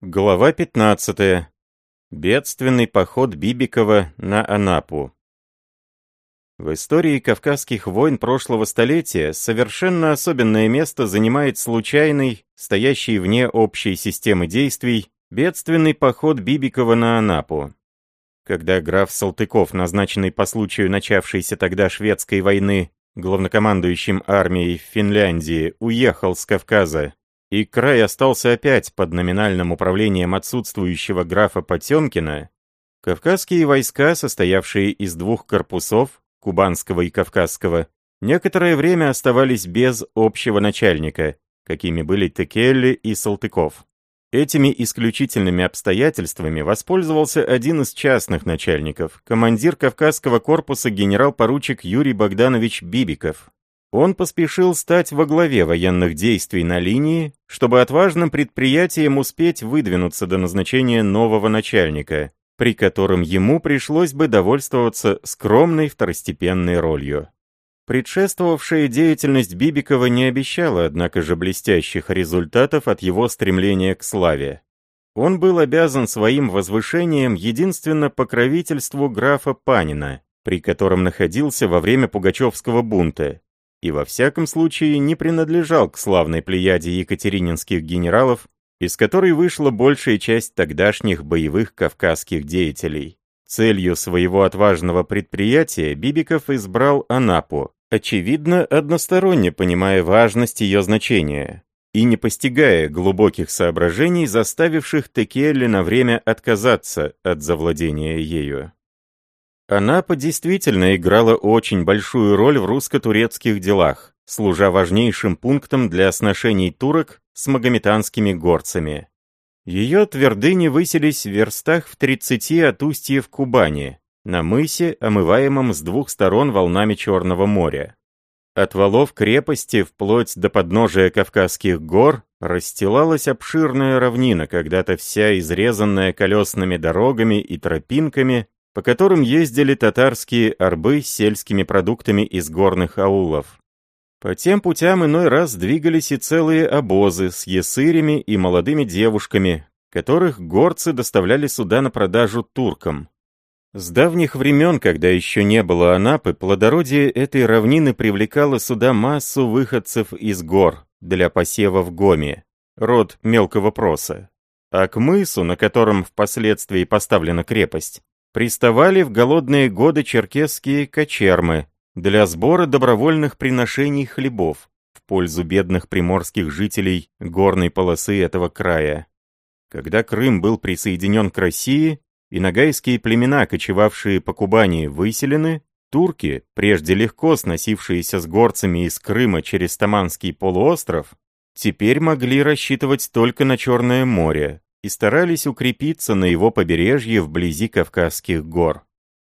Глава 15. Бедственный поход Бибикова на Анапу. В истории кавказских войн прошлого столетия совершенно особенное место занимает случайный, стоящий вне общей системы действий, бедственный поход Бибикова на Анапу. Когда граф Салтыков, назначенный по случаю начавшейся тогда шведской войны главнокомандующим армией в Финляндии, уехал с Кавказа и край остался опять под номинальным управлением отсутствующего графа Потемкина, кавказские войска, состоявшие из двух корпусов, кубанского и кавказского, некоторое время оставались без общего начальника, какими были Текелли и Салтыков. Этими исключительными обстоятельствами воспользовался один из частных начальников, командир Кавказского корпуса генерал-поручик Юрий Богданович Бибиков, он поспешил стать во главе военных действий на линии, чтобы отважным предприятием успеть выдвинуться до назначения нового начальника, при котором ему пришлось бы довольствоваться скромной второстепенной ролью. Предшествовавшая деятельность Бибикова не обещала, однако же, блестящих результатов от его стремления к славе. Он был обязан своим возвышением единственно покровительству графа Панина, при котором находился во время Пугачевского бунта, и во всяком случае не принадлежал к славной плеяде екатерининских генералов, из которой вышла большая часть тогдашних боевых кавказских деятелей. Целью своего отважного предприятия Бибиков избрал Анапу, очевидно, односторонне понимая важность ее значения и не постигая глубоких соображений, заставивших Текелли на время отказаться от завладения ею. Анапа действительно играла очень большую роль в русско-турецких делах, служа важнейшим пунктом для сношений турок с магометанскими горцами. Ее твердыни высились в верстах в 30 от устья в Кубани, на мысе, омываемом с двух сторон волнами Черного моря. От валов крепости вплоть до подножия Кавказских гор расстилалась обширная равнина, когда-то вся изрезанная колесными дорогами и тропинками, по которым ездили татарские арбы с сельскими продуктами из горных аулов. По тем путям иной раз двигались и целые обозы с ясырями и молодыми девушками, которых горцы доставляли сюда на продажу туркам. С давних времен, когда еще не было Анапы, плодородие этой равнины привлекало сюда массу выходцев из гор для посева в Гоме, род мелкого проса. А к мысу, на котором впоследствии поставлена крепость, приставали в голодные годы черкесские кочермы для сбора добровольных приношений хлебов в пользу бедных приморских жителей горной полосы этого края. Когда Крым был присоединен к России, и нагайские племена, кочевавшие по Кубани, выселены, турки, прежде легко сносившиеся с горцами из Крыма через Таманский полуостров, теперь могли рассчитывать только на Черное море, и старались укрепиться на его побережье вблизи Кавказских гор.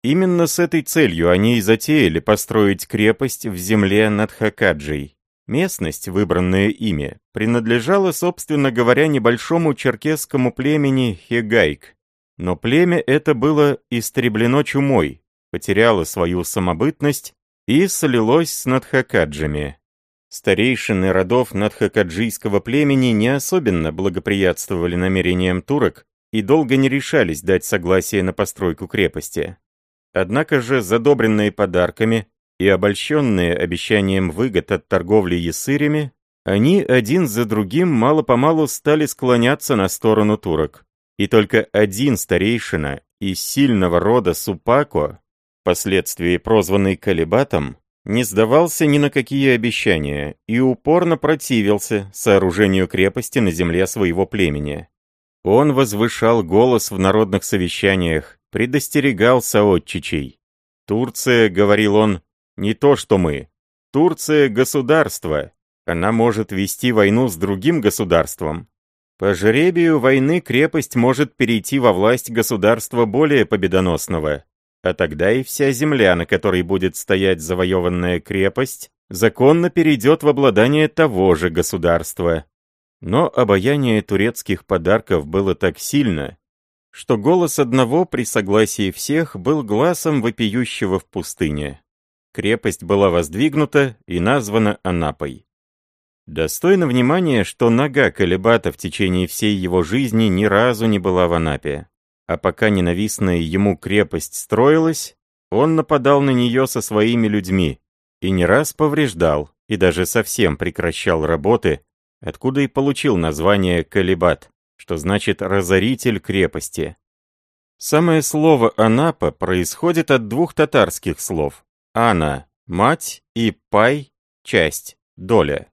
Именно с этой целью они и затеяли построить крепость в земле над Хакаджей. Местность, выбранная ими, принадлежала, собственно говоря, небольшому черкесскому племени Хегайк. Но племя это было истреблено чумой, потеряло свою самобытность и солилось с надхакаджами. Старейшины родов надхакаджийского племени не особенно благоприятствовали намерениям турок и долго не решались дать согласие на постройку крепости. Однако же, задобренные подарками и обольщенные обещанием выгод от торговли ясырями, они один за другим мало-помалу стали склоняться на сторону турок. И только один старейшина из сильного рода Супако, впоследствии прозванный Калибатом, не сдавался ни на какие обещания и упорно противился сооружению крепости на земле своего племени. Он возвышал голос в народных совещаниях, предостерегал соотчичей. «Турция, — говорил он, — не то, что мы. Турция — государство. Она может вести войну с другим государством. По жребию войны крепость может перейти во власть государства более победоносного, а тогда и вся земля, на которой будет стоять завоеванная крепость, законно перейдет в обладание того же государства. Но обаяние турецких подарков было так сильно, что голос одного при согласии всех был глазом вопиющего в пустыне. Крепость была воздвигнута и названа Анапой. Достойно внимания, что нога Калибата в течение всей его жизни ни разу не была в Анапе. А пока ненавистная ему крепость строилась, он нападал на нее со своими людьми и не раз повреждал, и даже совсем прекращал работы, откуда и получил название Калибат, что значит «разоритель крепости». Самое слово «Анапа» происходит от двух татарских слов «ана» — мать и «пай» — часть, доля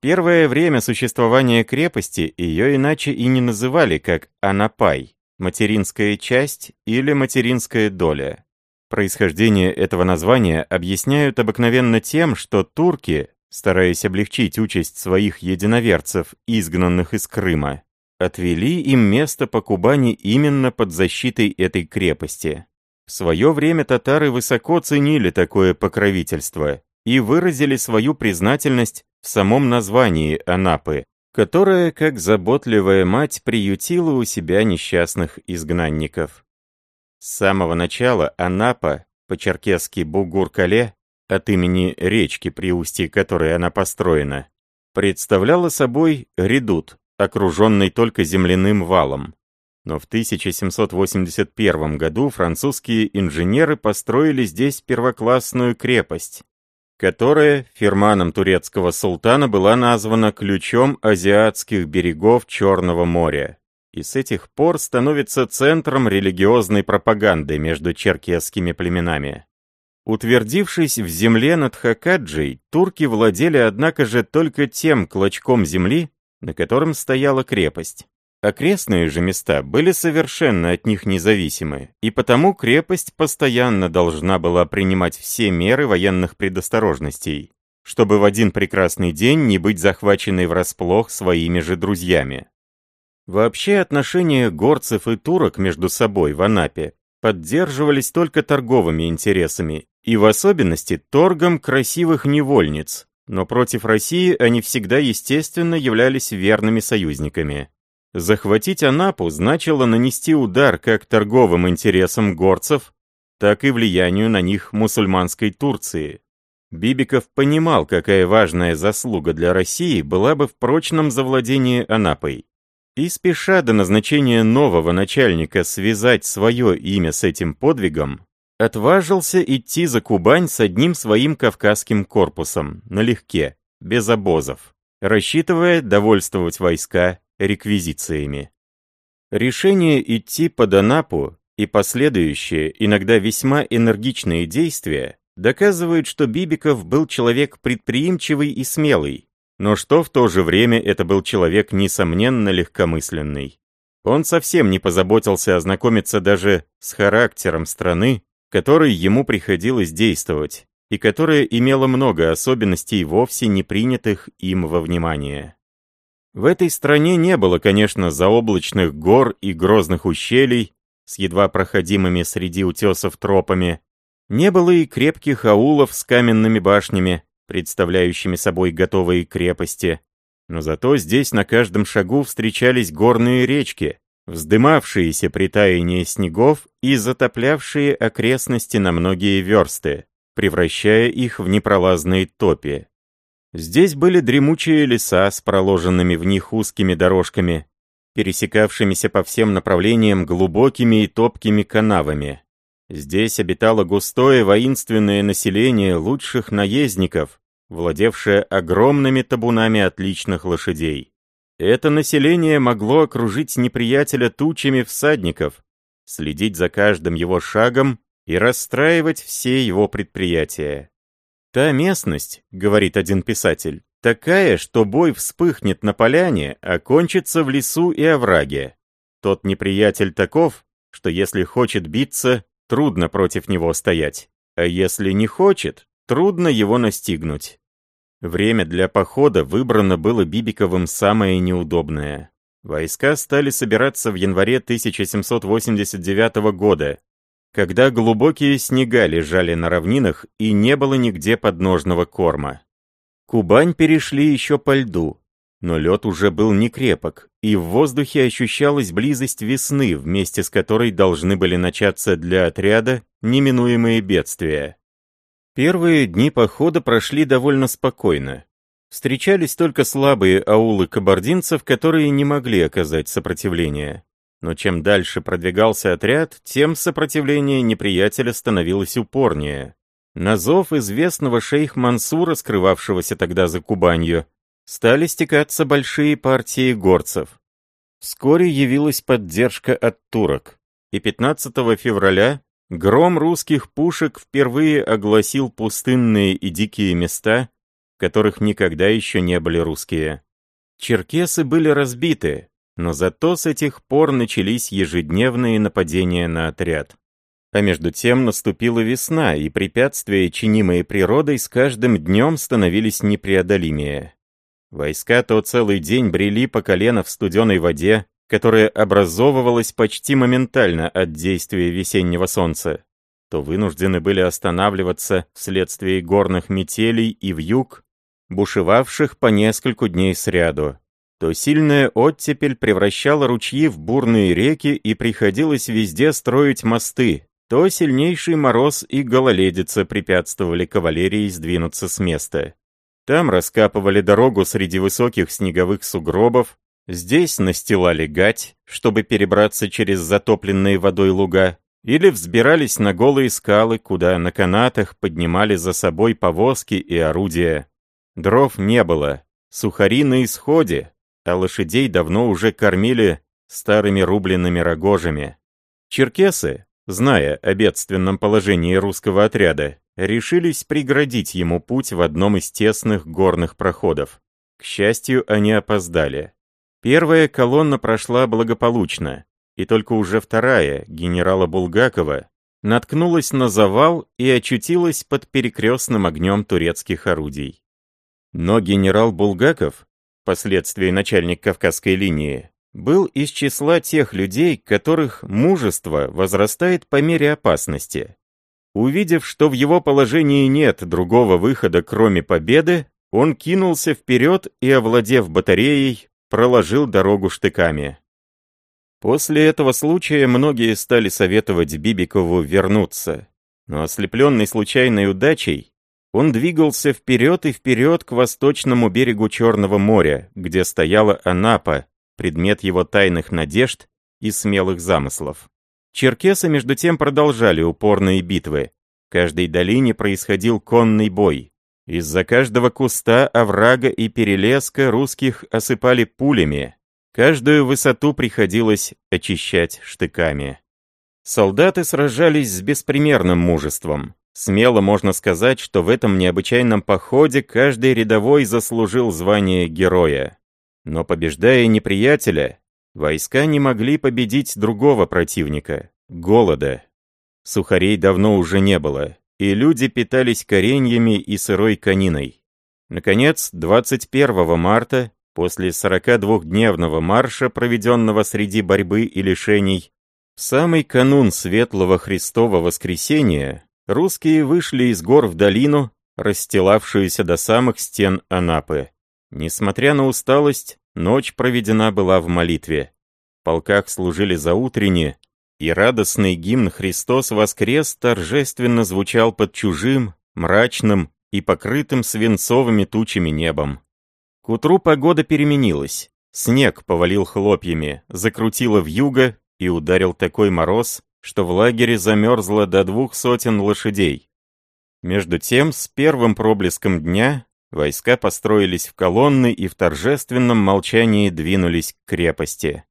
первое время существования крепости ее иначе и не называли, как Анапай, материнская часть или материнская доля. Происхождение этого названия объясняют обыкновенно тем, что турки, стараясь облегчить участь своих единоверцев, изгнанных из Крыма, отвели им место по Кубани именно под защитой этой крепости. В свое время татары высоко ценили такое покровительство и выразили свою признательность в самом названии Анапы, которая, как заботливая мать, приютила у себя несчастных изгнанников. С самого начала Анапа, по-черкесски Бугур-Кале, от имени речки, при устье которой она построена, представляла собой редут, окруженный только земляным валом. Но в 1781 году французские инженеры построили здесь первоклассную крепость, которая фирманом турецкого султана была названа ключом азиатских берегов Черного моря и с этих пор становится центром религиозной пропаганды между черкесскими племенами. Утвердившись в земле над Хакаджей, турки владели однако же только тем клочком земли, на котором стояла крепость. Окрестные же места были совершенно от них независимы, и потому крепость постоянно должна была принимать все меры военных предосторожностей, чтобы в один прекрасный день не быть захваченной врасплох своими же друзьями. Вообще отношения горцев и турок между собой в Анапе поддерживались только торговыми интересами, и в особенности торгом красивых невольниц, но против России они всегда естественно являлись верными союзниками. Захватить Анапу значило нанести удар как торговым интересам горцев, так и влиянию на них мусульманской Турции. Бибиков понимал, какая важная заслуга для России была бы в прочном завладении Анапой. И спеша до назначения нового начальника связать свое имя с этим подвигом, отважился идти за Кубань с одним своим кавказским корпусом, налегке, без обозов, рассчитывая довольствовать войска реквизициями. Решение идти под Анапу и последующие, иногда весьма энергичные действия доказывают, что Бибиков был человек предприимчивый и смелый, но что в то же время это был человек несомненно легкомысленный. Он совсем не позаботился ознакомиться даже с характером страны, которой ему приходилось действовать, и которая имела много особенностей, вовсе не принятых им во внимание. В этой стране не было, конечно, заоблачных гор и грозных ущелий с едва проходимыми среди утесов тропами. Не было и крепких аулов с каменными башнями, представляющими собой готовые крепости. Но зато здесь на каждом шагу встречались горные речки, вздымавшиеся при таянии снегов и затоплявшие окрестности на многие версты, превращая их в непролазные топи. Здесь были дремучие леса с проложенными в них узкими дорожками, пересекавшимися по всем направлениям глубокими и топкими канавами. Здесь обитало густое воинственное население лучших наездников, владевшее огромными табунами отличных лошадей. Это население могло окружить неприятеля тучами всадников, следить за каждым его шагом и расстраивать все его предприятия. «Та местность, — говорит один писатель, — такая, что бой вспыхнет на поляне, а кончится в лесу и овраге. Тот неприятель таков, что если хочет биться, трудно против него стоять, а если не хочет, трудно его настигнуть». Время для похода выбрано было Бибиковым самое неудобное. Войска стали собираться в январе 1789 года, когда глубокие снега лежали на равнинах и не было нигде подножного корма. Кубань перешли еще по льду, но лед уже был не крепок, и в воздухе ощущалась близость весны, вместе с которой должны были начаться для отряда неминуемые бедствия. Первые дни похода прошли довольно спокойно. Встречались только слабые аулы кабардинцев, которые не могли оказать сопротивление. Но чем дальше продвигался отряд, тем сопротивление неприятеля становилось упорнее. На зов известного шейх Мансура, скрывавшегося тогда за Кубанью, стали стекаться большие партии горцев. Вскоре явилась поддержка от турок, и 15 февраля гром русских пушек впервые огласил пустынные и дикие места, в которых никогда еще не были русские. Черкесы были разбиты, но зато с этих пор начались ежедневные нападения на отряд. А между тем наступила весна, и препятствия, чинимые природой, с каждым днем становились непреодолимее. Войска то целый день брели по колено в студеной воде, которая образовывалась почти моментально от действия весеннего солнца, то вынуждены были останавливаться вследствие горных метелей и вьюг, бушевавших по нескольку дней сряду. То сильная оттепель превращала ручьи в бурные реки и приходилось везде строить мосты, то сильнейший мороз и гололедица препятствовали кавалерии сдвинуться с места. Там раскапывали дорогу среди высоких снеговых сугробов, здесь настилали гать, чтобы перебраться через затопленные водой луга, или взбирались на голые скалы, куда на канатах поднимали за собой повозки и орудия. Дров не было, сухари на исходе, а лошадей давно уже кормили старыми рубленными рогожами. Черкесы, зная о бедственном положении русского отряда, решились преградить ему путь в одном из тесных горных проходов. К счастью, они опоздали. Первая колонна прошла благополучно, и только уже вторая, генерала Булгакова, наткнулась на завал и очутилась под перекрестным огнем турецких орудий. Но генерал Булгаков, впоследствии начальник Кавказской линии, был из числа тех людей, которых мужество возрастает по мере опасности. Увидев, что в его положении нет другого выхода, кроме победы, он кинулся вперед и, овладев батареей, проложил дорогу штыками. После этого случая многие стали советовать Бибикову вернуться, но ослепленный случайной удачей, он двигался вперед и вперед к восточному берегу Черного моря, где стояла Анапа, предмет его тайных надежд и смелых замыслов. Черкесы между тем продолжали упорные битвы. В каждой долине происходил конный бой. Из-за каждого куста, оврага и перелеска русских осыпали пулями. Каждую высоту приходилось очищать штыками. Солдаты сражались с беспримерным мужеством. Смело можно сказать, что в этом необычайном походе каждый рядовой заслужил звание героя. Но побеждая неприятеля, войска не могли победить другого противника — голода. Сухарей давно уже не было, и люди питались кореньями и сырой кониной. Наконец, 21 марта, после 42-дневного марша, проведенного среди борьбы и лишений, в самый канун Светлого Христова Воскресения, русские вышли из гор в долину, расстилавшуюся до самых стен Анапы. Несмотря на усталость, ночь проведена была в молитве. В полках служили заутренне, и радостный гимн «Христос воскрес» торжественно звучал под чужим, мрачным и покрытым свинцовыми тучами небом. К утру погода переменилась. Снег повалил хлопьями, закрутило вьюго и ударил такой мороз, что в лагере замерзло до двух сотен лошадей. Между тем, с первым проблеском дня Войска построились в колонны и в торжественном молчании двинулись к крепости.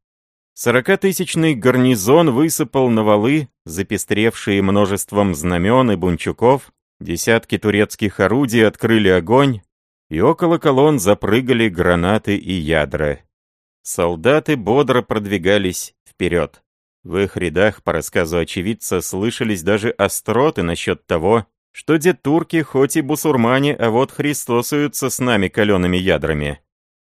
Сорокатысячный гарнизон высыпал на валы, запестревшие множеством знамен и бунчуков, десятки турецких орудий открыли огонь, и около колонн запрыгали гранаты и ядра. Солдаты бодро продвигались вперед. В их рядах, по рассказу очевидца, слышались даже остроты насчет того, что где турки, хоть и бусурмане, а вот христосуются с нами калеными ядрами.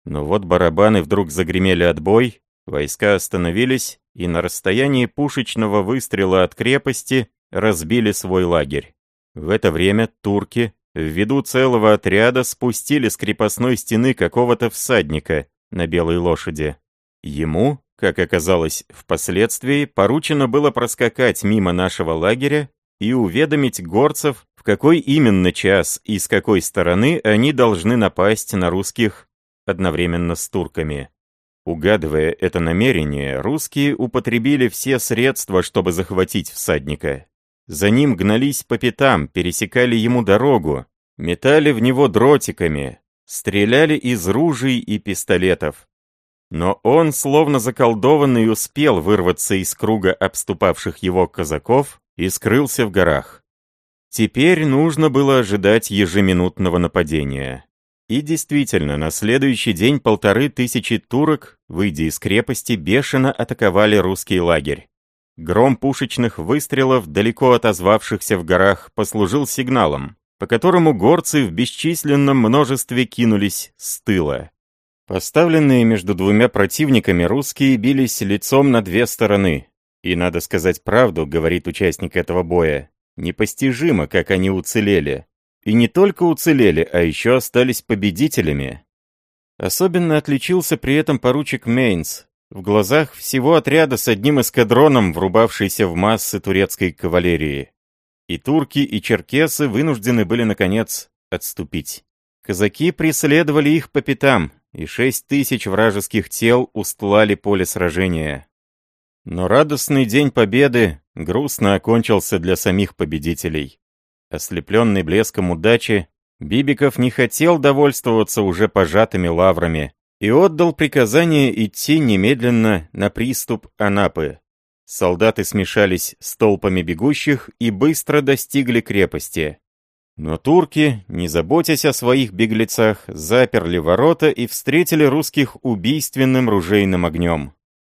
Но вот барабаны вдруг загремели отбой, войска остановились и на расстоянии пушечного выстрела от крепости разбили свой лагерь. В это время турки, ввиду целого отряда, спустили с крепостной стены какого-то всадника на белой лошади. Ему, как оказалось впоследствии, поручено было проскакать мимо нашего лагеря и уведомить горцев, в какой именно час и с какой стороны они должны напасть на русских одновременно с турками. Угадывая это намерение, русские употребили все средства, чтобы захватить всадника. За ним гнались по пятам, пересекали ему дорогу, метали в него дротиками, стреляли из ружей и пистолетов. Но он, словно заколдованный, успел вырваться из круга обступавших его казаков и скрылся в горах. Теперь нужно было ожидать ежеминутного нападения. И действительно, на следующий день полторы тысячи турок, выйдя из крепости, бешено атаковали русский лагерь. Гром пушечных выстрелов, далеко отозвавшихся в горах, послужил сигналом, по которому горцы в бесчисленном множестве кинулись с тыла. Поставленные между двумя противниками русские бились лицом на две стороны. И надо сказать правду, говорит участник этого боя, непостижимо, как они уцелели. И не только уцелели, а еще остались победителями. Особенно отличился при этом поручик Мейнс, в глазах всего отряда с одним эскадроном, врубавшийся в массы турецкой кавалерии. И турки, и черкесы вынуждены были, наконец, отступить. Казаки преследовали их по пятам, и шесть тысяч вражеских тел устлали поле сражения. Но радостный день победы грустно окончился для самих победителей. Ослепленный блеском удачи, Бибиков не хотел довольствоваться уже пожатыми лаврами и отдал приказание идти немедленно на приступ Анапы. Солдаты смешались с толпами бегущих и быстро достигли крепости. Но турки, не заботясь о своих беглецах, заперли ворота и встретили русских убийственным ружейным огнем.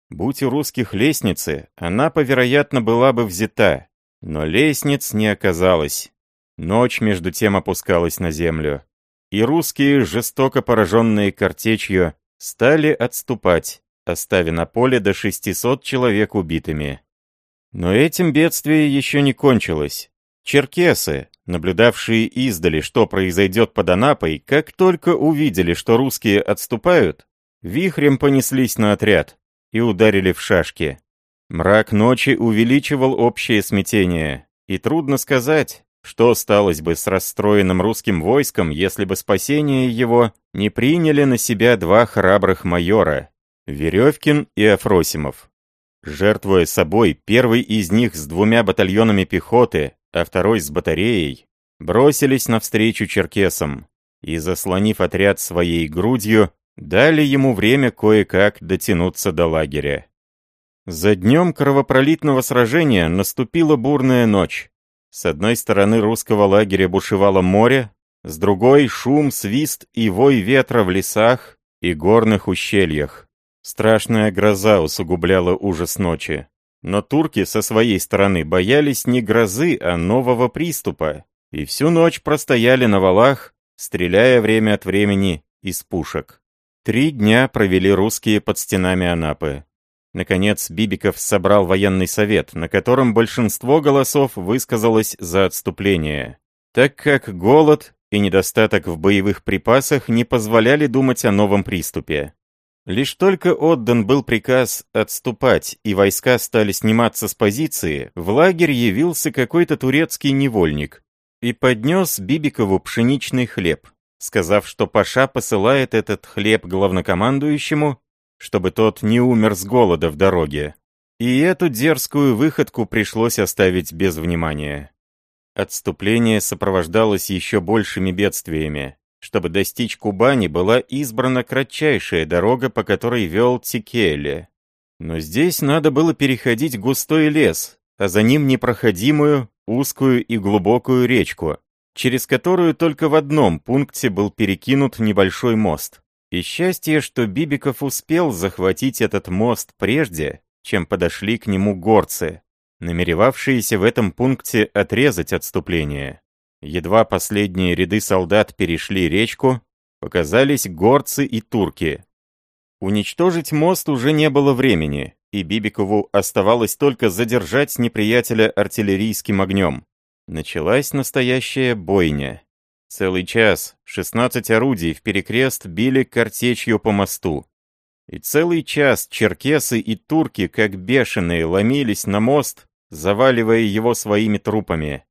Будь у русских лестницы, Анапа, вероятно, была бы взята, но лестниц не оказалось. Ночь между тем опускалась на землю. И русские, жестоко пораженные картечью, стали отступать, оставив на поле до 600 человек убитыми. Но этим бедствие еще не кончилось. Черкесы, наблюдавшие издали, что произойдет под Анапой, как только увидели, что русские отступают, вихрем понеслись на отряд и ударили в шашки. Мрак ночи увеличивал общее смятение, и трудно сказать, что сталось бы с расстроенным русским войском, если бы спасение его не приняли на себя два храбрых майора — Веревкин и Афросимов? Жертвуя собой, первый из них с двумя батальонами пехоты, а второй с батареей, бросились навстречу черкесам и, заслонив отряд своей грудью, дали ему время кое-как дотянуться до лагеря. За днем кровопролитного сражения наступила бурная ночь. С одной стороны русского лагеря бушевало море, с другой — шум, свист и вой ветра в лесах и горных ущельях. Страшная гроза усугубляла ужас ночи. Но турки со своей стороны боялись не грозы, а нового приступа, и всю ночь простояли на валах, стреляя время от времени из пушек. Три дня провели русские под стенами Анапы. Наконец, Бибиков собрал военный совет, на котором большинство голосов высказалось за отступление, так как голод и недостаток в боевых припасах не позволяли думать о новом приступе. Лишь только отдан был приказ отступать, и войска стали сниматься с позиции, в лагерь явился какой-то турецкий невольник и поднес Бибикову пшеничный хлеб, сказав, что Паша посылает этот хлеб главнокомандующему чтобы тот не умер с голода в дороге. И эту дерзкую выходку пришлось оставить без внимания. Отступление сопровождалось еще большими бедствиями. Чтобы достичь Кубани, была избрана кратчайшая дорога, по которой вел Тикеле. Но здесь надо было переходить густой лес, а за ним непроходимую, узкую и глубокую речку, через которую только в одном пункте был перекинут небольшой мост. И счастье, что Бибиков успел захватить этот мост прежде, чем подошли к нему горцы, намеревавшиеся в этом пункте отрезать отступление. Едва последние ряды солдат перешли речку, показались горцы и турки. Уничтожить мост уже не было времени, и Бибикову оставалось только задержать неприятеля артиллерийским огнем. Началась настоящая бойня. Целый час 16 орудий в перекрест били картечью по мосту. И целый час черкесы и турки, как бешеные, ломились на мост, заваливая его своими трупами.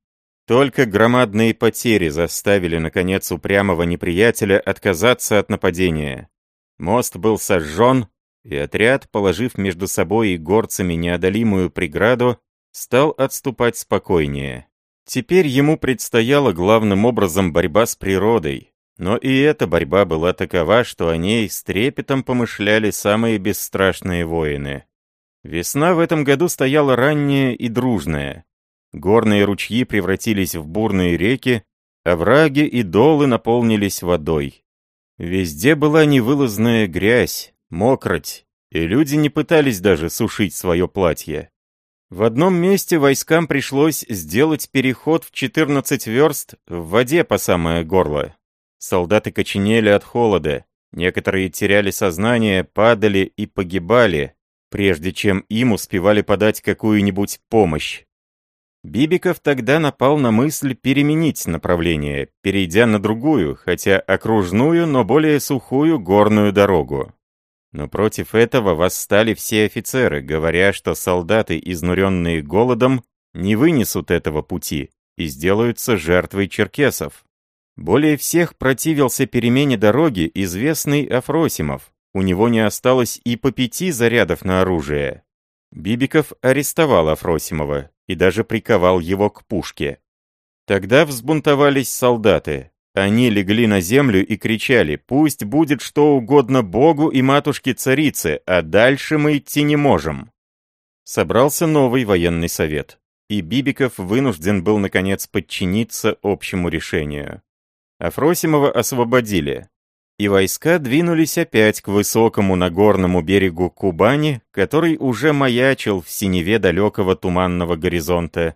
Только громадные потери заставили, наконец, упрямого неприятеля отказаться от нападения. Мост был сожжен, и отряд, положив между собой и горцами неодолимую преграду, стал отступать спокойнее. Теперь ему предстояла главным образом борьба с природой, но и эта борьба была такова, что о ней с трепетом помышляли самые бесстрашные воины. Весна в этом году стояла ранняя и дружная. Горные ручьи превратились в бурные реки, овраги и долы наполнились водой. Везде была невылазная грязь, мокроть, и люди не пытались даже сушить свое платье. В одном месте войскам пришлось сделать переход в 14 верст в воде по самое горло. Солдаты коченели от холода, некоторые теряли сознание, падали и погибали, прежде чем им успевали подать какую-нибудь помощь. Бибиков тогда напал на мысль переменить направление, перейдя на другую, хотя окружную, но более сухую горную дорогу. Но против этого восстали все офицеры, говоря, что солдаты, изнуренные голодом, не вынесут этого пути и сделаются жертвой черкесов. Более всех противился перемене дороги известный Афросимов. У него не осталось и по пяти зарядов на оружие. Бибиков арестовал Афросимова и даже приковал его к пушке. Тогда взбунтовались солдаты. Они легли на землю и кричали «Пусть будет что угодно Богу и матушке-царице, а дальше мы идти не можем». Собрался новый военный совет, и Бибиков вынужден был наконец подчиниться общему решению. Афросимова освободили, и войска двинулись опять к высокому нагорному берегу Кубани, который уже маячил в синеве далекого туманного горизонта.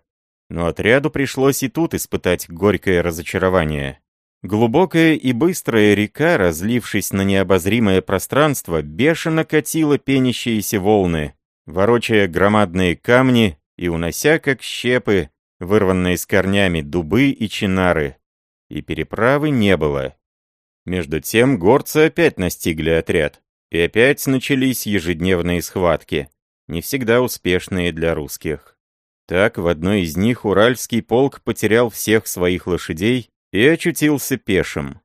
Но отряду пришлось и тут испытать горькое разочарование. Глубокая и быстрая река, разлившись на необозримое пространство, бешено катила пенящиеся волны, ворочая громадные камни и унося, как щепы, вырванные с корнями дубы и чинары. И переправы не было. Между тем горцы опять настигли отряд, и опять начались ежедневные схватки, не всегда успешные для русских. Так, в одной из них Уральский полк потерял всех своих лошадей и очутился пешим.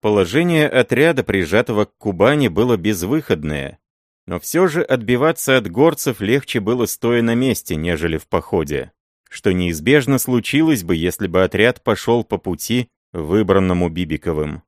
Положение отряда, прижатого к Кубани, было безвыходное, но все же отбиваться от горцев легче было стоя на месте, нежели в походе, что неизбежно случилось бы, если бы отряд пошел по пути, выбранному Бибиковым.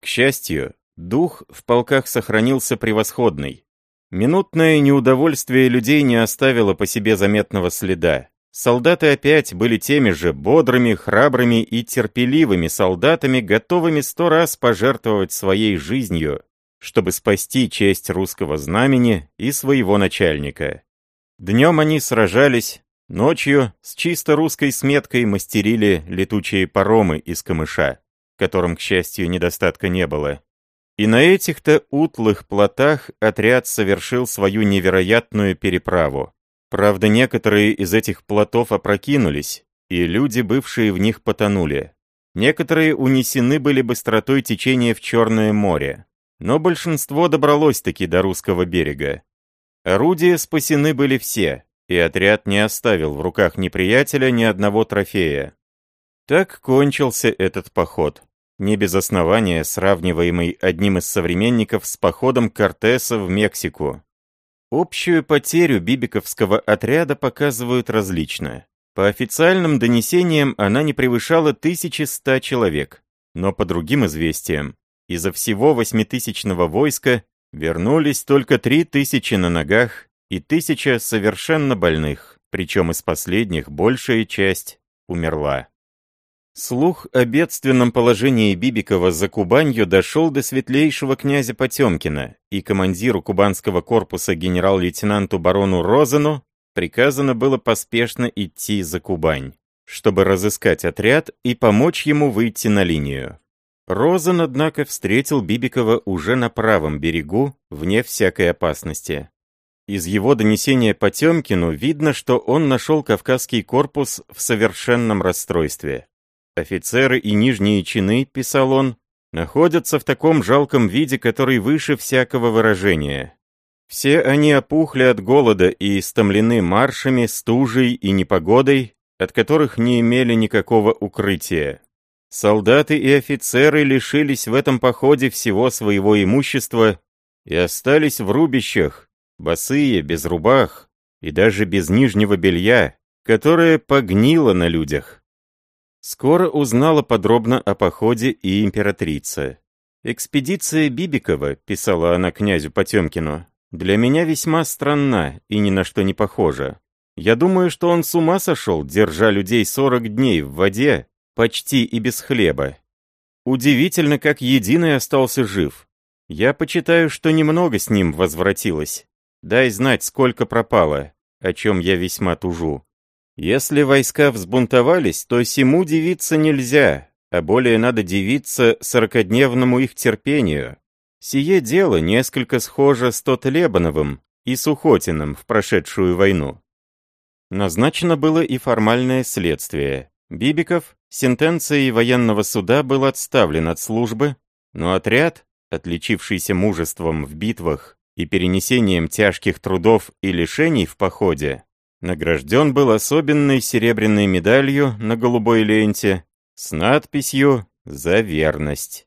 К счастью, дух в полках сохранился превосходный. Минутное неудовольствие людей не оставило по себе заметного следа. Солдаты опять были теми же бодрыми, храбрыми и терпеливыми солдатами, готовыми сто раз пожертвовать своей жизнью, чтобы спасти честь русского знамени и своего начальника. Днем они сражались, ночью с чисто русской сметкой мастерили летучие паромы из камыша, которым, к счастью, недостатка не было. И на этих-то утлых плотах отряд совершил свою невероятную переправу. Правда, некоторые из этих плотов опрокинулись, и люди, бывшие в них, потонули. Некоторые унесены были быстротой течения в Черное море. Но большинство добралось-таки до русского берега. Орудия спасены были все, и отряд не оставил в руках неприятеля ни одного трофея. Так кончился этот поход, не без основания сравниваемый одним из современников с походом Кортеса в Мексику. Общую потерю бибиковского отряда показывают различно. По официальным донесениям она не превышала 1100 человек, но по другим известиям, из-за всего восьмитысячного войска вернулись только 3000 на ногах и 1000 совершенно больных, причем из последних большая часть умерла. Слух о бедственном положении Бибикова за Кубанью дошел до светлейшего князя Потемкина, и командиру кубанского корпуса генерал-лейтенанту барону Розену приказано было поспешно идти за Кубань, чтобы разыскать отряд и помочь ему выйти на линию. Розен, однако, встретил Бибикова уже на правом берегу, вне всякой опасности. Из его донесения Потемкину видно, что он нашел Кавказский корпус в совершенном расстройстве. Офицеры и нижние чины, писал он, находятся в таком жалком виде, который выше всякого выражения. Все они опухли от голода и истомлены маршами, стужей и непогодой, от которых не имели никакого укрытия. Солдаты и офицеры лишились в этом походе всего своего имущества и остались в рубищах, босые, без рубах и даже без нижнего белья, которое погнило на людях. Скоро узнала подробно о походе и императрица. «Экспедиция Бибикова», — писала она князю Потемкину, — «для меня весьма странна и ни на что не похожа. Я думаю, что он с ума сошел, держа людей 40 дней в воде, почти и без хлеба. Удивительно, как единый остался жив. Я почитаю, что немного с ним возвратилось. Дай знать, сколько пропало, о чем я весьма тужу. Если войска взбунтовались, то сему дивиться нельзя, а более надо дивиться сорокодневному их терпению. Сие дело несколько схоже с Тотлебановым и Сухотиным в прошедшую войну. Назначено было и формальное следствие. Бибиков сентенцией военного суда был отставлен от службы, но отряд, отличившийся мужеством в битвах и перенесением тяжких трудов и лишений в походе, Награжден был особенной серебряной медалью на голубой ленте с надписью «За верность».